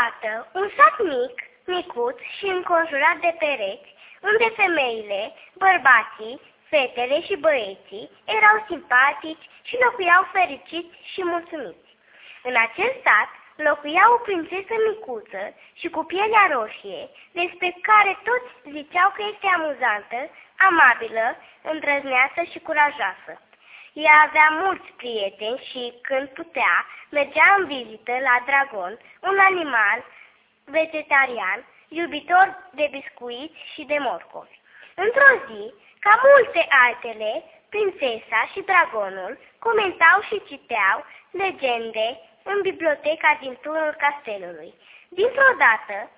Odată, un sat mic, micuț și înconjurat de pereți, unde femeile, bărbații, fetele și băieții erau simpatici și locuiau fericiți și mulțumiți. În acel sat locuia o prințesă micuță și cu pielea roșie, despre care toți ziceau că este amuzantă, amabilă, îndrăzneasă și curajoasă. Ea avea mulți prieteni și, când putea, mergea în vizită la dragon, un animal vegetarian, iubitor de biscuiți și de morcovi. Într-o zi, ca multe altele, prințesa și dragonul comentau și citeau legende în biblioteca din turnul castelului. Dintr-o dată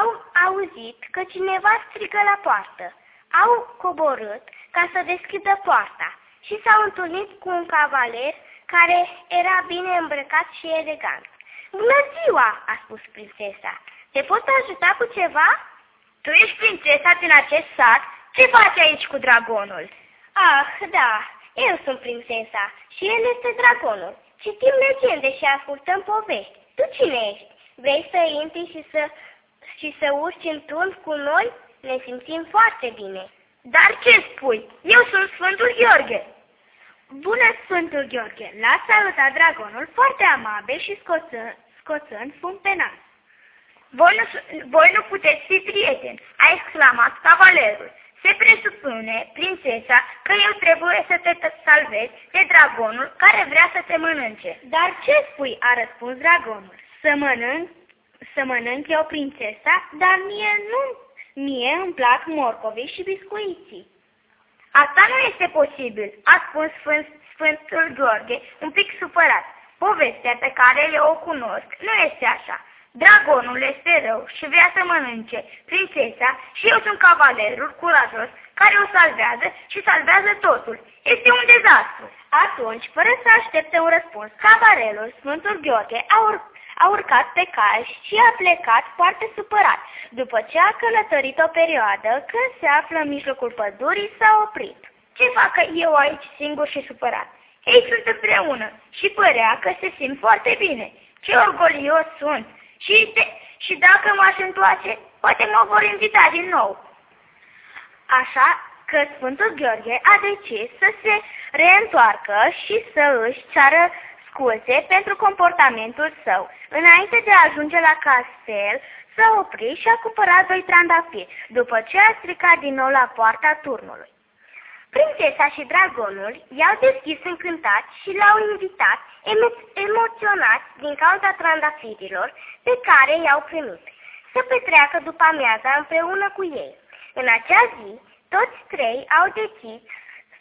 au auzit că cineva strigă la poartă. Au coborât ca să deschidă poarta și s-au întâlnit cu un cavaler care era bine îmbrăcat și elegant. Bună ziua!" a spus prințesa. Te pot ajuta cu ceva?" Tu ești prințesa din acest sat? Ce faci aici cu dragonul?" Ah, da, eu sunt prințesa și el este dragonul. Citim legende și ascultăm povești. Tu cine ești? Vrei să intri și să, și să urci în turn cu noi? Ne simțim foarte bine. Dar ce spui? Eu sunt Sfântul Gheorghe. Bună, Sfântul Gheorghe! L-a salutat dragonul foarte amabil și scoțând, scoțând fum pe nas. Voi nu, voi nu puteți fi prieteni, a exclamat cavalerul. Se presupune, prințesa, că eu trebuie să te salvezi de dragonul care vrea să te mănânce. Dar ce spui? a răspuns dragonul. Să mănânc, să mănânc eu prințesa, dar mie nu, mie îmi plac morcovii și biscuiții. Asta nu este posibil, a spus Sfânt, Sfântul Gheorghe, un pic supărat. Povestea pe care eu o cunosc nu este așa. Dragonul este rău și vrea să mănânce prințesa și eu sunt cavalerul curajos care o salvează și salvează totul. Este un dezastru. Atunci, fără să aștepte un răspuns, cavalerul Sfântul Gheorghe a, ur a urcat pe cal și a plecat foarte supărat. După ce a călătorit o perioadă, când se află în mijlocul pădurii, s-a oprit. Ce fac eu aici singur și supărat? Ei sunt împreună și părea că se simt foarte bine. Ce orgolios sunt! Și, de, și dacă m-aș întoarce, poate mă vor invita din nou. Așa că Sfântul Gheorghe a decis să se reîntoarcă și să își ceară scuze pentru comportamentul său. Înainte de a ajunge la castel, s-a oprit și a cumpărat doi trandafiri, după ce a stricat din nou la poarta turnului. Prințesa și dragonul i-au deschis încântați și l-au invitat, emo emoționați din cauza trandafirilor pe care i-au primit, să petreacă după amiaza împreună cu ei. În acea zi, toți trei au decis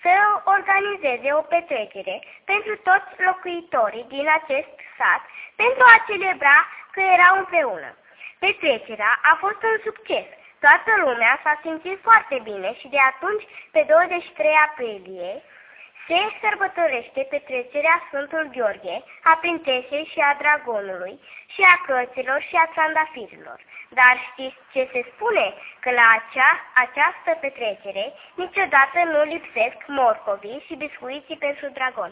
să organizeze o petrecere pentru toți locuitorii din acest sat pentru a celebra că erau împreună. Petrecerea a fost un succes Toată lumea s-a simțit foarte bine și de atunci, pe 23 aprilie, se sărbătorește petrecerea Sfântul Gheorghe, a prințesei și a dragonului, și a cărților și a trandafirilor. Dar știți ce se spune? Că la acea, această petrecere niciodată nu lipsesc morcovii și biscuiții pentru dragon.